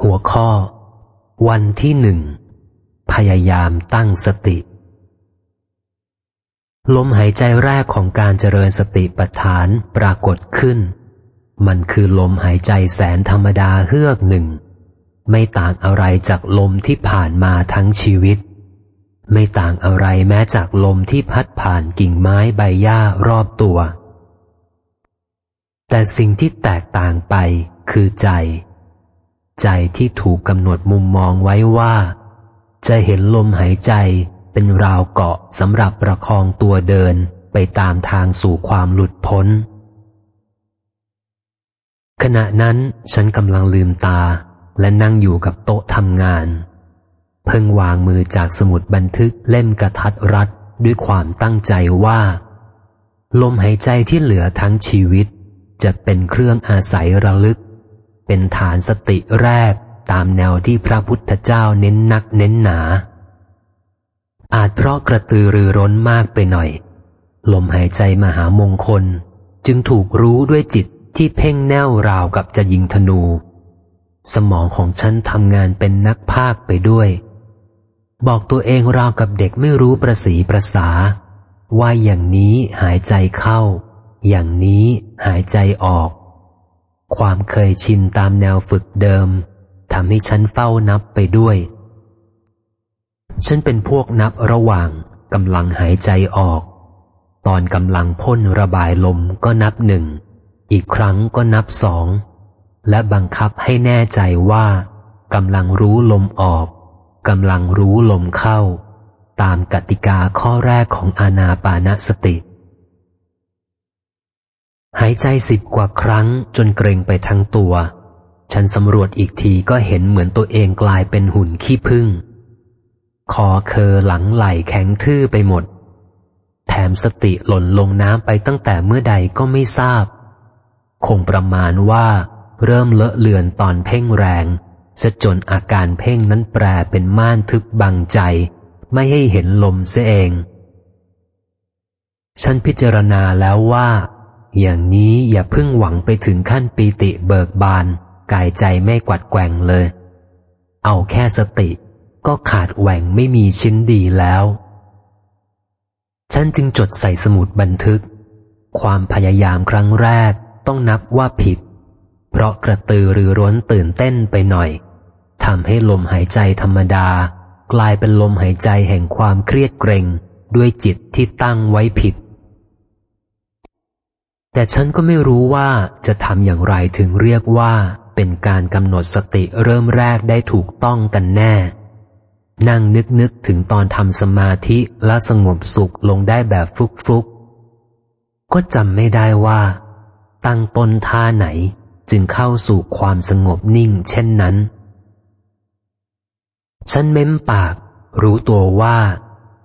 หัวข้อ วันที่หนึ่ง พยายามตั้งสติ ลมหายใจแรกของการเจริญสติปัฏฐานปรากฏขึ้น มันคือลมหายใจแสนธรรมดาเฮือกหนึ่ง ไม่ต่างอะไรจากลมที่ผ่านมาทั้งชีวิต ไม่ต่างอะไรแม้จากลมที่พัดผ่านกิ่งไม้ใบหญ้ารอบตัว แต่สิ่งที่แตกต่างไปคือใจ ใจที่ถูกกำหนดมุมมองไว้ว่า จะเห็นลมหายใจเป็นราวเกาะสำหรับประคองตัวเดินไปตามทางสู่ความหลุดพ้น ขณะนั้นฉันกำลังลืมตาและนั่งอยู่กับโต๊ะทำงาน เพิ่งวางมือจากสมุดบันทึกเล่มกระทัดรัดด้วยความตั้งใจว่า ลมหายใจที่เหลือทั้งชีวิต จะเป็นเครื่องอาศัยระลึก เป็นฐานสติแรกตามแนวที่พระพุทธเจ้าเน้นนักเน้นหนา อาจเพราะกระตือรือร้นมากไปหน่อย ลมหายใจมหามงคล จึงถูกรู้ด้วยจิตที่เพ่งแน่วราวกับจะยิงธนู สมองของฉันทำงานเป็นนักภาคไปด้วย บอกตัวเองราวกับเด็กไม่รู้ประสีประสา ว่าอย่างนี้หายใจเข้า อย่างนี้หายใจออก ความเคยชินตามแนวฝึกเดิมทำให้ฉันเฝ้านับไปด้วย ฉันเป็นพวกนับระหว่างกำลังหายใจออก ตอนกำลังพ่นระบายลมก็นับหนึ่ง อีกครั้งก็นับสอง และบังคับให้แน่ใจว่ากำลังรู้ลมออกกำลังรู้ลมเข้า ตามกติกาข้อแรกของอานาปานสติ หายใจสิบกว่าครั้งจนเกรงไปทั้งตัว ฉันสำรวจอีกทีก็เห็นเหมือนตัวเองกลายเป็นหุ่นขี้พึ่ง คอเคอหลังไหลแข็งทื่อไปหมด แถมสติหล่นลงน้ำไปตั้งแต่เมื่อใดก็ไม่ทราบ คงประมาณว่า เริ่มเลอะเลือนตอนเพ่งแรงจะจนอาการเพ่งนั้นแปรเป็นม่านทึบบังใจ ไม่ให้เห็นลมเสียเอง ฉันพิจารณาแล้วว่า อย่างนี้อย่าพึ่งหวังไปถึงขั้นปีติเบิกบาน กายใจไม่กวัดแกว่งเลย เอาแค่สติ ก็ขาดแหว่งไม่มีชิ้นดีแล้ว ฉันจึงจดใส่สมุดบันทึก ความพยายามครั้งแรกต้องนับว่าผิด เพราะกระตือรือร้นตื่นเต้นไปหน่อยทำให้ลมหายใจธรรมดา กลายเป็นลมหายใจแห่งความเครียดเกรง ด้วยจิตที่ตั้งไว้ผิด แต่ฉันก็ไม่รู้ว่าจะทำอย่างไรถึงเรียกว่าเป็นการกำหนดสติเริ่มแรกได้ถูกต้องกันแน่ นั่งนึกนึกถึงตอนทำสมาธิและสงบสุขลงได้แบบฟุกฟุกก็จำไม่ได้ว่า ตั้งต้นท่าไหนจึงเข้าสู่ความสงบนิ่งเช่นนั้น ฉันเม้มปาก รู้ตัวว่า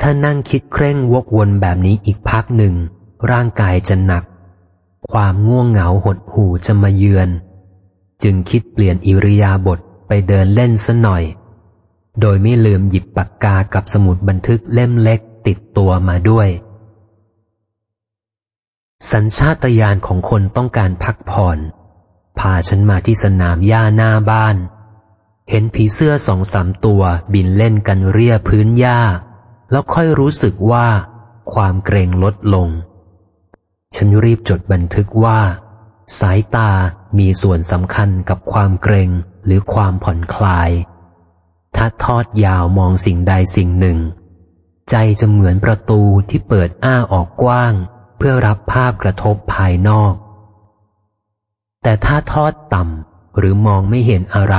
ถ้านั่งคิดเคร่งวกวนแบบนี้อีกพักหนึ่ง ร่างกายจะหนัก ความง่วงเหงาหดหู่จะมาเยือน จึงคิดเปลี่ยนอิริยาบถไปเดินเล่นซะหน่อย โดยไม่ลืมหยิบปากกากับสมุดบันทึกเล่มเล็กติดตัวมาด้วย สัญชาตญาณของคนต้องการพักผ่อน พาฉันมาที่สนามหญ้าหน้าบ้าน เห็นผีเสื้อสองสามตัวบินเล่นกันเรียพื้นหญ้า แล้วค่อยรู้สึกว่า ความเกรงลดลง ฉันรีบจดบันทึกว่า สายตามีส่วนสำคัญกับความเกรงหรือความผ่อนคลาย ถ้าทอดยาวมองสิ่งใดสิ่งหนึ่ง ใจจะเหมือนประตูที่เปิดอ้าออกกว้าง เพื่อรับภาพกระทบภายนอก แต่ถ้าทอดต่ำหรือมองไม่เห็นอะไร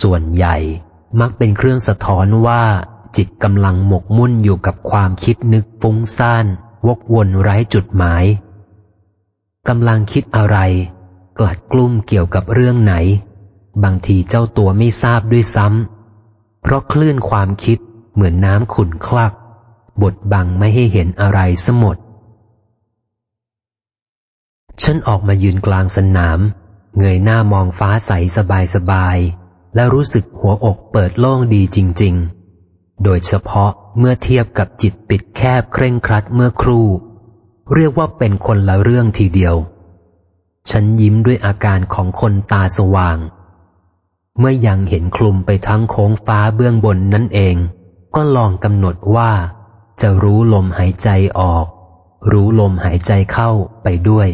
ส่วนใหญ่มักเป็นเครื่องสะท้อนว่าจิตกำลังหมกมุ่นอยู่กับความคิดนึกฟุ้งซ่าน วกวนไร้จุดหมายกำลังคิดอะไร กลัดกลุ้มเกี่ยวกับเรื่องไหน บางทีเจ้าตัวไม่ทราบด้วยซ้ำเพราะคลื่นความคิดเหมือนน้ำขุ่นคลัก บดบังไม่ให้เห็นอะไรสมด ฉันออกมายืนกลางสนาม เงยหน้ามองฟ้าใสสบายสบาย และรู้สึกหัวอกเปิดโล่งดีจริง ๆ โดยเฉพาะ เมื่อเทียบกับจิตปิดแคบเคร่งครัดเมื่อครู่ เรียกว่าเป็นคนละเรื่องทีเดียว ฉันยิ้มด้วยอาการของคนตาสว่าง เมื่อยังเห็นคลุมไปทั้งโค้งฟ้าเบื้องบนนั่นเอง ก็ลองกำหนดว่า จะรู้ลมหายใจออก รู้ลมหายใจเข้าไปด้วย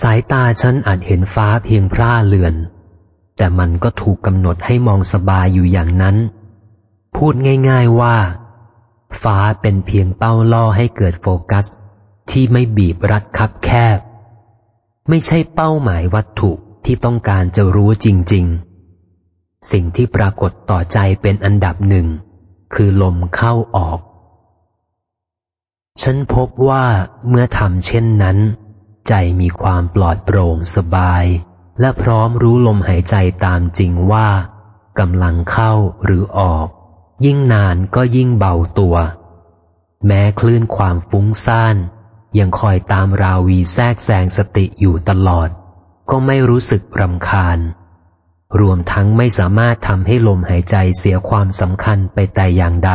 สายตาฉันอาจเห็นฟ้าเพียงพร่าเลือน แต่มันก็ถูกกำหนดให้มองสบายอยู่อย่างนั้น พูดง่าย ๆว่า ฟ้าเป็นเพียงเป้าล่อให้เกิดโฟกัส ที่ไม่บีบรัดคับแคบ ไม่ใช่เป้าหมายวัตถุที่ต้องการจะรู้จริง ๆ สิ่งที่ปรากฏต่อใจเป็นอันดับหนึ่ง คือลมเข้าออก ฉันพบว่าเมื่อทำเช่นนั้น ใจมีความปลอดโปร่งสบาย และพร้อมรู้ลมหายใจตามจริงว่ากำลังเข้าหรือออก ยิ่งนานก็ยิ่งเบาตัว แม้คลื่นความฟุ้งซ่านยังคอยตามราวีแทรกแซงสติอยู่ตลอด ก็ไม่รู้สึกรำคาญ รวมทั้งไม่สามารถทำให้ลมหายใจเสียความสำคัญไปแต่อย่างใด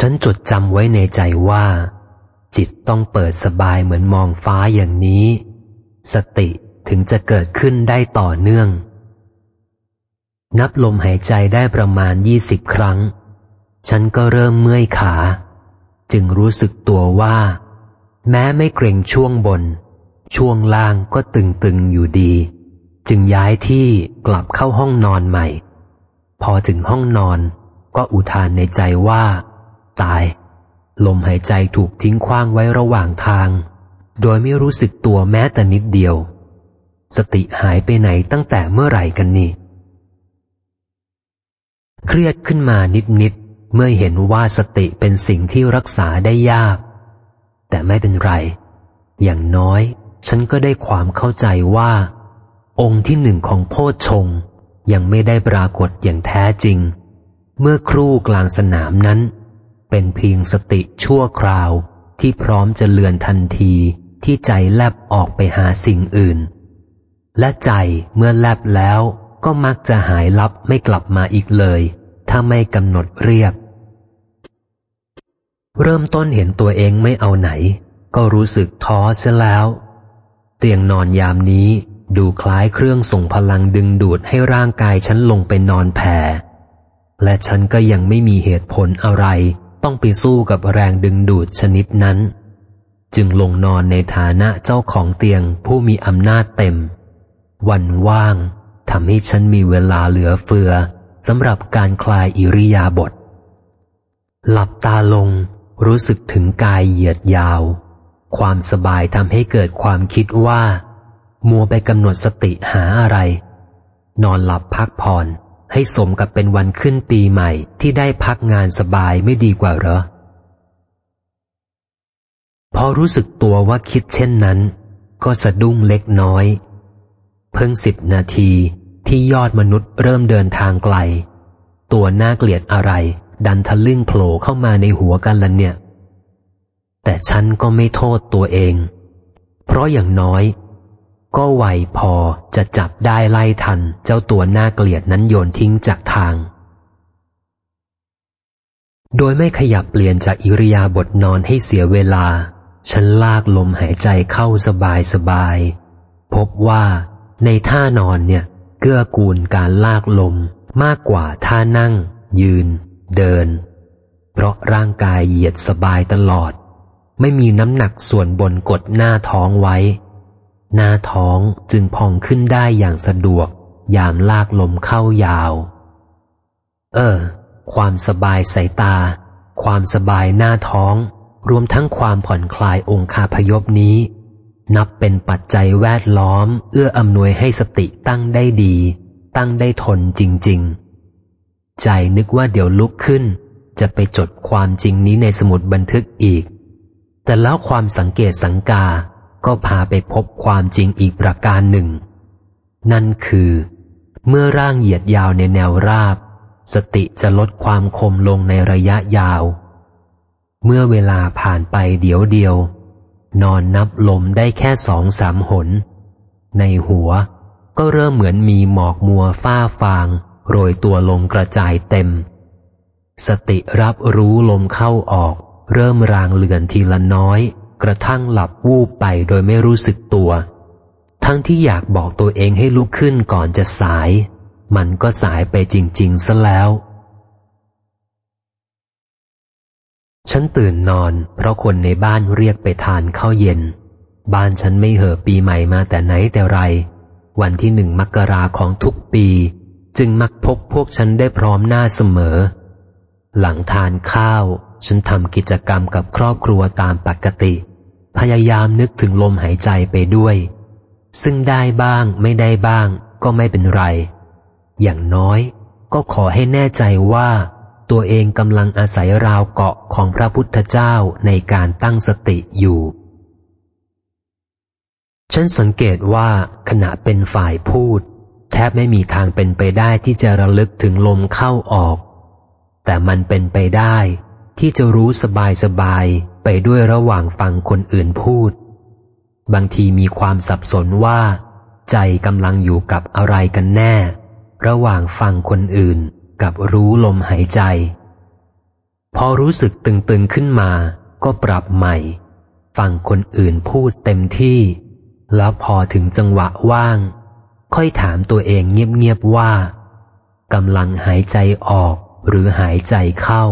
ฉันจดจำไว้ในใจว่า จิตต้องเปิดสบายเหมือนมองฟ้าอย่างนี้ สติถึงจะเกิดขึ้นได้ต่อเนื่อง นับลมหายใจได้ประมาณยี่สิบครั้ง ฉันก็เริ่มเมื่อยขา จึงรู้สึกตัวว่า แม้ไม่เกรงช่วงบน ช่วงล่างก็ตึงๆอยู่ดี จึงย้ายที่กลับเข้าห้องนอนใหม่ พอถึงห้องนอนก็อุทานในใจว่า ตาย ลมหายใจถูกทิ้งคว้างไว้ระหว่างทาง โดยไม่รู้สึกตัวแม้แต่นิดเดียว สติหายไปไหนตั้งแต่เมื่อไหร่กันนี่ เครียดขึ้นมานิดๆ เมื่อเห็นว่าสติเป็นสิ่งที่รักษาได้ยาก แต่ไม่เป็นไร อย่างน้อย ฉันก็ได้ความเข้าใจว่า องค์ที่หนึ่งของโพชฌงยังไม่ได้ปรากฏอย่างแท้จริง เมื่อครู่กลางสนามนั้น เป็นเพียงสติชั่วคราวที่พร้อมจะเลือนทันทีที่ใจแลบออกไปหาสิ่งอื่น และใจเมื่อแลบแล้วก็มักจะหายลับไม่กลับมาอีกเลย ถ้าไม่กำหนดเรียก เริ่มต้นเห็นตัวเองไม่เอาไหน ก็รู้สึกท้อเสียแล้ว เตียงนอนยามนี้ดูคล้ายเครื่องส่งพลังดึงดูดให้ร่างกายฉันลงไปนอนแผ่และฉันก็ยังไม่มีเหตุผลอะไร ต้องไปสู้กับแรงดึงดูดชนิดนั้น จึงลงนอนในฐานะเจ้าของเตียงผู้มีอำนาจเต็ม วันว่างทำให้ฉันมีเวลาเหลือเฟือ สำหรับการคลายอิริยาบถหลับตาลงรู้สึกถึงกายเหยียดยาว ความสบายทำให้เกิดความคิดว่า มัวไปกำหนดสติหาอะไร นอนหลับพักผ่อนให้สมกับเป็นวันขึ้นปีใหม่ที่ได้พักงานสบายไม่ดีกว่าเหรอ พอรู้สึกตัวว่าคิดเช่นนั้น ก็สะดุ้งเล็กน้อย เพิ่งสิบนาที ที่ยอดมนุษย์เริ่มเดินทางไกล ตัวน่าเกลียดอะไร ดันทะลึ่งโผล่เข้ามาในหัวกันละเนี่ย แต่ฉันก็ไม่โทษตัวเอง เพราะอย่างน้อย ก็ไวพอจะจับได้ไล่ทันเจ้าตัวน่าเกลียดนั้นโยนทิ้งจากทาง โดยไม่ขยับเปลี่ยนจากอิริยาบถนอนให้เสียเวลา ฉันลากลมหายใจเข้าสบายสบาย พบว่าในท่านอนเนี่ย เกื้อกูลการลากลมมากกว่าท่านั่ง ยืน เดิน เพราะร่างกายเหยียดสบายตลอด ไม่มีน้ำหนักส่วนบนกดหน้าท้องไว้ หน้าท้องจึงพองขึ้นได้อย่างสะดวก ยามลากลมเข้ายาว เออ ความสบายสายตา ความสบายหน้าท้อง รวมทั้งความผ่อนคลายองคาพยพนี้ นับเป็นปัจจัยแวดล้อม เอื้ออำนวยให้สติตั้งได้ดี ตั้งได้ทนจริง ๆ ใจนึกว่าเดี๋ยวลุกขึ้น จะไปจดความจริงนี้ในสมุดบันทึกอีก แต่แล้วความสังเกตสังกา ก็พาไปพบความจริงอีกประการหนึ่ง นั่นคือ เมื่อร่างเหยียดยาวในแนวราบ สติจะลดความคมลงในระยะยาว เมื่อเวลาผ่านไปเดี๋ยวเดียว นอนนับลมได้แค่สองสามหน ในหัวก็เริ่มเหมือนมีหมอกมัวฝ้าฟาง โรยตัวลงกระจายเต็ม สติรับรู้ลมเข้าออก เริ่มรางเลือนทีละน้อย กระทั่งหลับวูบไปโดยไม่รู้สึกตัว ทั้งที่อยากบอกตัวเองให้ลุกขึ้นก่อนจะสาย มันก็สายไปจริง ๆ ซะแล้ว ฉันตื่นนอน เพราะคนในบ้านเรียกไปทานข้าวเย็น บ้านฉันไม่เห่อปีใหม่มาแต่ไหนแต่ไร วันที่หนึ่งมกราของทุกปี จึงมักพบพวกฉันได้พร้อมหน้าเสมอ หลังทานข้าว ฉันทำกิจกรรมกับครอบครัวตามปกติ พยายามนึกถึงลมหายใจไปด้วย ซึ่งได้บ้างไม่ได้บ้าง ก็ไม่เป็นไร อย่างน้อย ก็ขอให้แน่ใจว่า ตัวเองกำลังอาศัยราวเกาะของพระพุทธเจ้าในการตั้งสติอยู่ ฉันสังเกตว่าขณะเป็นฝ่ายพูด แทบไม่มีทางเป็นไปได้ที่จะระลึกถึงลมเข้าออก แต่มันเป็นไปได้ที่จะรู้สบายสบายไปด้วยระหว่างฟังคนอื่นพูด บางทีมีความสับสนว่า ใจกำลังอยู่กับอะไรกันแน่ ระหว่างฟังคนอื่น กับรู้ลมหายใจ พอรู้สึกตึงๆขึ้นมา ก็ปรับใหม่ ฟังคนอื่นพูดเต็มที่ แล้วพอถึงจังหวะว่าง ค่อยถามตัวเองเงียบๆว่ากำลังหายใจออกหรือหายใจเข้า